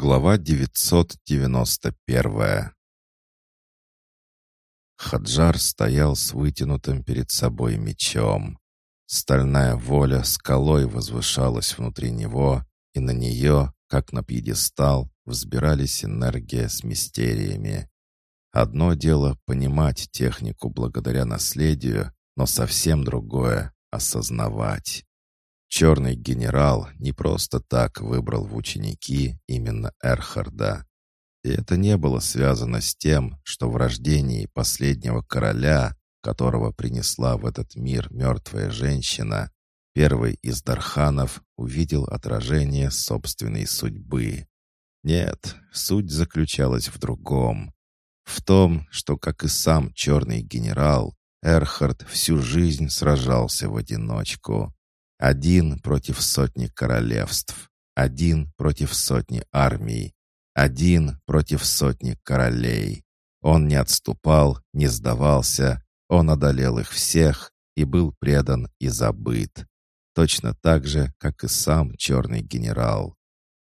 Глава 991 Хаджар стоял с вытянутым перед собой мечом. Стальная воля скалой возвышалась внутри него, и на нее, как на пьедестал, взбирались энергия с мистериями. Одно дело понимать технику благодаря наследию, но совсем другое — осознавать. Черный генерал не просто так выбрал в ученики именно Эрхарда. И это не было связано с тем, что в рождении последнего короля, которого принесла в этот мир мертвая женщина, первый из Дарханов увидел отражение собственной судьбы. Нет, суть заключалась в другом. В том, что, как и сам черный генерал, Эрхард всю жизнь сражался в одиночку. Один против сотни королевств, один против сотни армий, один против сотни королей. Он не отступал, не сдавался, он одолел их всех и был предан и забыт. Точно так же, как и сам черный генерал.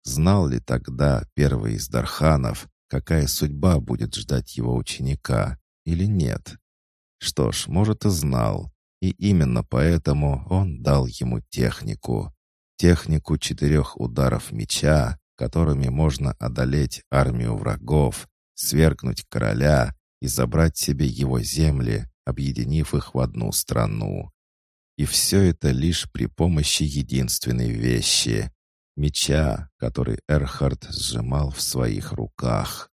Знал ли тогда первый из Дарханов, какая судьба будет ждать его ученика, или нет? Что ж, может и знал, и именно поэтому он дал ему технику. Технику четырех ударов меча, которыми можно одолеть армию врагов, свергнуть короля и забрать себе его земли, объединив их в одну страну. И все это лишь при помощи единственной вещи — меча, который Эрхард сжимал в своих руках.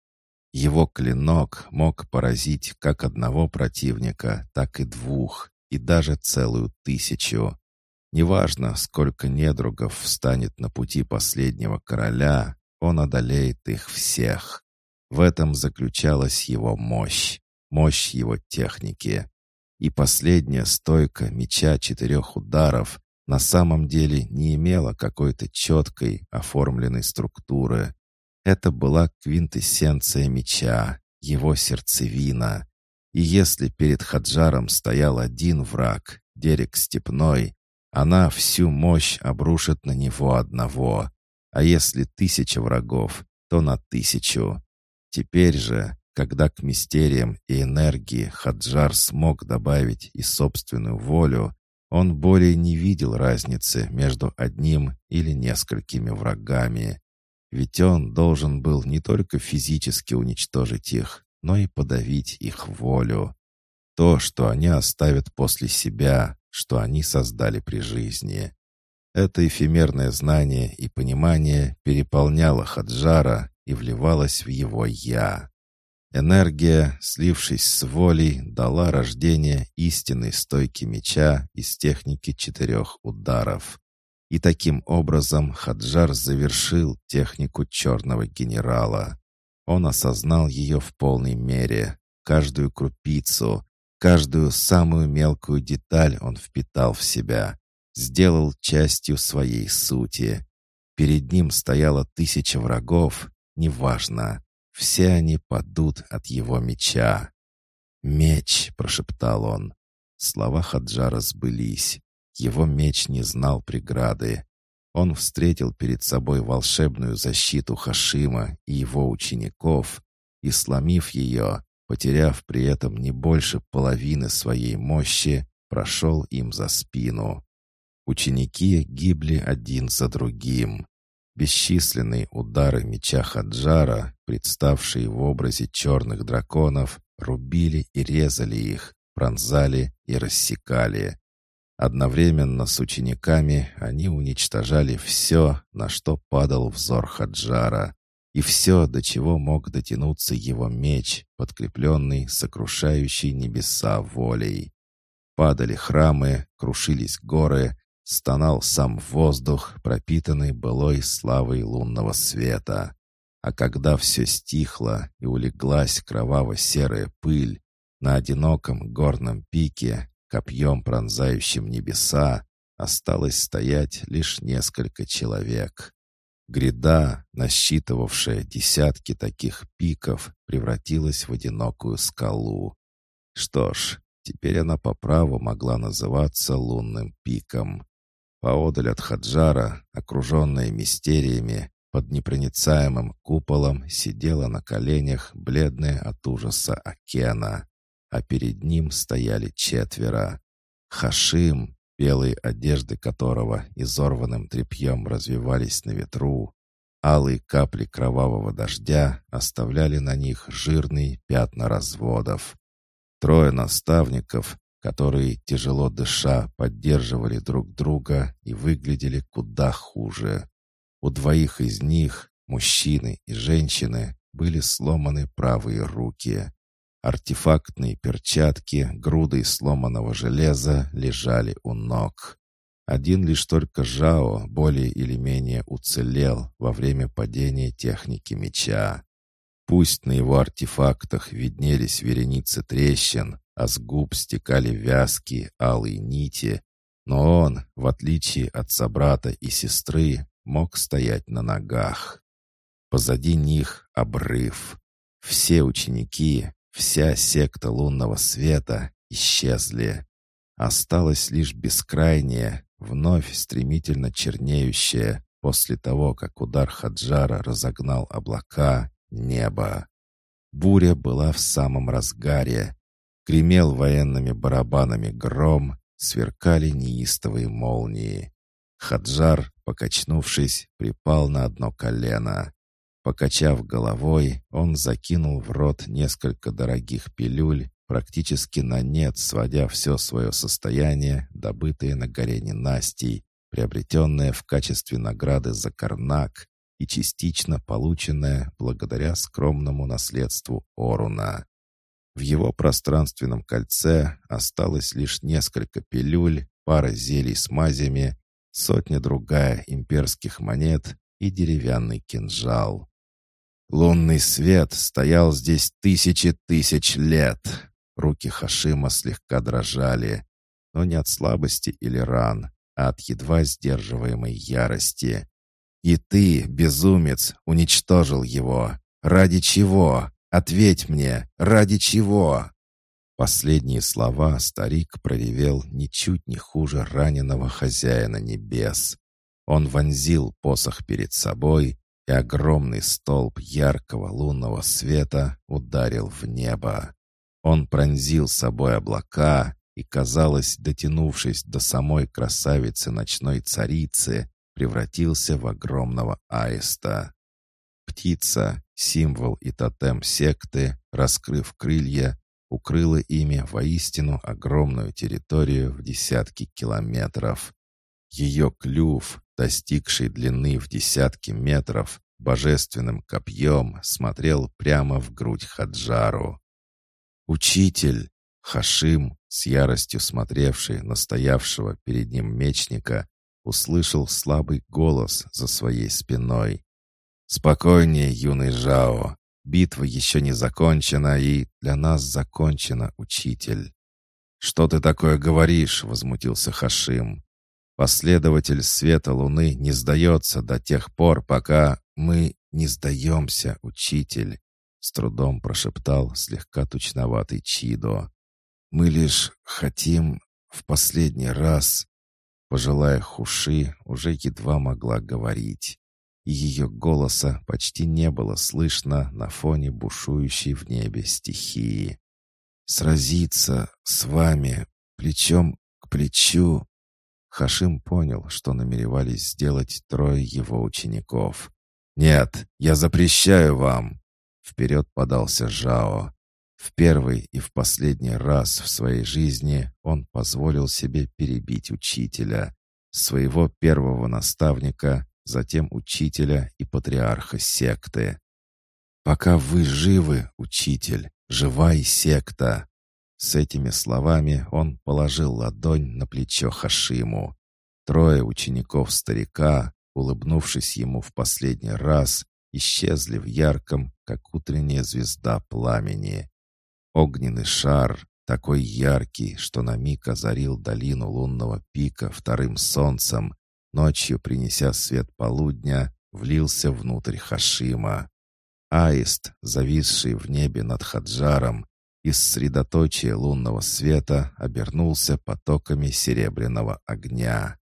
Его клинок мог поразить как одного противника, так и двух, и даже целую тысячу. Неважно, сколько недругов встанет на пути последнего короля, он одолеет их всех. В этом заключалась его мощь, мощь его техники. И последняя стойка меча четырех ударов на самом деле не имела какой-то четкой оформленной структуры. Это была квинтэссенция меча, его сердцевина. И если перед Хаджаром стоял один враг, Дерек Степной, она всю мощь обрушит на него одного. А если тысяча врагов, то на тысячу. Теперь же, когда к мистериям и энергии Хаджар смог добавить и собственную волю, он более не видел разницы между одним или несколькими врагами. Ведь он должен был не только физически уничтожить их, но и подавить их волю. То, что они оставят после себя, что они создали при жизни. Это эфемерное знание и понимание переполняло Хаджара и вливалось в его «я». Энергия, слившись с волей, дала рождение истинной стойки меча из техники четырех ударов. И таким образом Хаджар завершил технику черного генерала. Он осознал ее в полной мере, каждую крупицу, каждую самую мелкую деталь он впитал в себя, сделал частью своей сути. Перед ним стояло тысяча врагов, неважно, все они падут от его меча. «Меч!» — прошептал он. Слова Хаджара сбылись. Его меч не знал преграды. Он встретил перед собой волшебную защиту Хашима и его учеников и, сломив ее, потеряв при этом не больше половины своей мощи, прошел им за спину. Ученики гибли один за другим. Бесчисленные удары меча Хаджара, представшие в образе черных драконов, рубили и резали их, пронзали и рассекали. Одновременно с учениками они уничтожали все, на что падал взор Хаджара, и все, до чего мог дотянуться его меч, подкрепленный сокрушающей небеса волей. Падали храмы, крушились горы, стонал сам воздух, пропитанный былой славой лунного света. А когда все стихло и улеглась кроваво-серая пыль, на одиноком горном пике копьем пронзающим небеса, осталось стоять лишь несколько человек. Гряда, насчитывавшая десятки таких пиков, превратилась в одинокую скалу. Что ж, теперь она по праву могла называться лунным пиком. Поодаль от Хаджара, окруженная мистериями, под непроницаемым куполом сидела на коленях бледная от ужаса Акена, а перед ним стояли четверо. Хашим, белые одежды которого изорванным тряпьем развивались на ветру, алые капли кровавого дождя оставляли на них жирные пятна разводов. Трое наставников, которые, тяжело дыша, поддерживали друг друга и выглядели куда хуже. У двоих из них, мужчины и женщины, были сломаны правые руки. Артефактные перчатки, грудой сломанного железа лежали у ног. Один лишь только Жао более или менее уцелел во время падения техники меча. Пусть на его артефактах виднелись вереницы трещин, а с губ стекали вязкие алые нити, но он, в отличие от собрата и сестры, мог стоять на ногах. Позади них обрыв. Все ученики, Вся секта лунного света исчезли. Осталось лишь бескрайнее, вновь стремительно чернеющее, после того, как удар Хаджара разогнал облака, небо. Буря была в самом разгаре. Гремел военными барабанами гром, сверкали неистовые молнии. Хаджар, покачнувшись, припал на одно колено. Покачав головой, он закинул в рот несколько дорогих пилюль, практически на нет сводя все свое состояние, добытое на горе ненастий, приобретенное в качестве награды за Карнак и частично полученное благодаря скромному наследству Оруна. В его пространственном кольце осталось лишь несколько пилюль, пара зелий с мазями, сотня-другая имперских монет и деревянный кинжал. Лунный свет стоял здесь тысячи тысяч лет. Руки Хашима слегка дрожали, но не от слабости или ран, а от едва сдерживаемой ярости. И ты, безумец, уничтожил его. Ради чего? Ответь мне, ради чего? Последние слова старик проревел ничуть не хуже раненого хозяина небес. Он вонзил посох перед собой и огромный столб яркого лунного света ударил в небо. Он пронзил собой облака и, казалось, дотянувшись до самой красавицы ночной царицы, превратился в огромного аиста. Птица, символ и тотем секты, раскрыв крылья, укрыла ими воистину огромную территорию в десятки километров. Ее клюв, достигший длины в десятки метров, божественным копьем смотрел прямо в грудь Хаджару. «Учитель!» Хашим, с яростью смотревший на стоявшего перед ним мечника, услышал слабый голос за своей спиной. «Спокойнее, юный Жао. Битва еще не закончена, и для нас закончена, учитель». «Что ты такое говоришь?» — возмутился Хашим. Последователь света Луны не сдается до тех пор, пока мы не сдаемся, учитель, с трудом прошептал слегка тучноватый Чидо. Мы лишь хотим в последний раз... Пожилая Хуши уже едва могла говорить, и ее голоса почти не было слышно на фоне бушующей в небе стихии. «Сразиться с вами плечом к плечу Хашим понял, что намеревались сделать трое его учеников. «Нет, я запрещаю вам!» Вперед подался Жао. В первый и в последний раз в своей жизни он позволил себе перебить учителя, своего первого наставника, затем учителя и патриарха секты. «Пока вы живы, учитель, жива и секта!» С этими словами он положил ладонь на плечо Хашиму. Трое учеников старика, улыбнувшись ему в последний раз, исчезли в ярком, как утренняя звезда пламени. Огненный шар, такой яркий, что на миг озарил долину лунного пика вторым солнцем, ночью принеся свет полудня, влился внутрь Хашима. Аист, зависший в небе над Хаджаром, из средоточия лунного света обернулся потоками серебряного огня.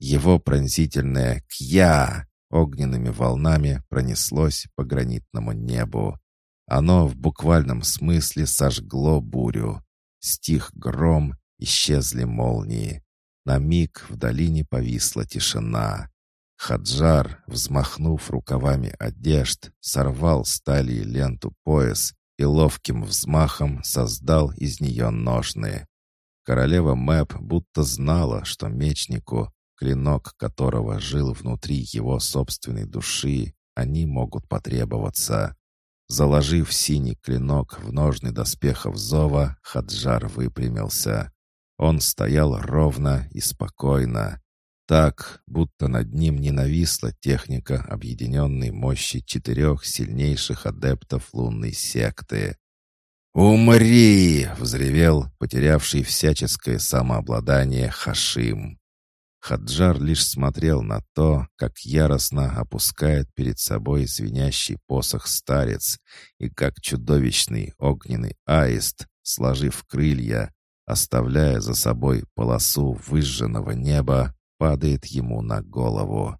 Его пронзительное «Кья!» огненными волнами пронеслось по гранитному небу. Оно в буквальном смысле сожгло бурю. Стих гром, исчезли молнии. На миг в долине повисла тишина. Хаджар, взмахнув рукавами одежд, сорвал стали ленту пояс и ловким взмахом создал из нее ножны. Королева Мэп будто знала, что мечнику, клинок которого жил внутри его собственной души, они могут потребоваться. Заложив синий клинок в ножны доспехов Зова, Хаджар выпрямился. Он стоял ровно и спокойно. Так, будто над ним не нависла техника объединенной мощи четырех сильнейших адептов лунной секты. «Умри!» — взревел потерявший всяческое самообладание Хашим. Хаджар лишь смотрел на то, как яростно опускает перед собой звенящий посох старец, и как чудовищный огненный аист, сложив крылья, оставляя за собой полосу выжженного неба, падает ему на голову.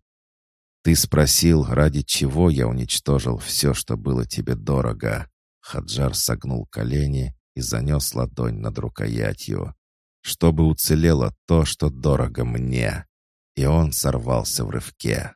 «Ты спросил, ради чего я уничтожил все, что было тебе дорого?» Хаджар согнул колени и занес ладонь над рукоятью. «Чтобы уцелело то, что дорого мне!» И он сорвался в рывке.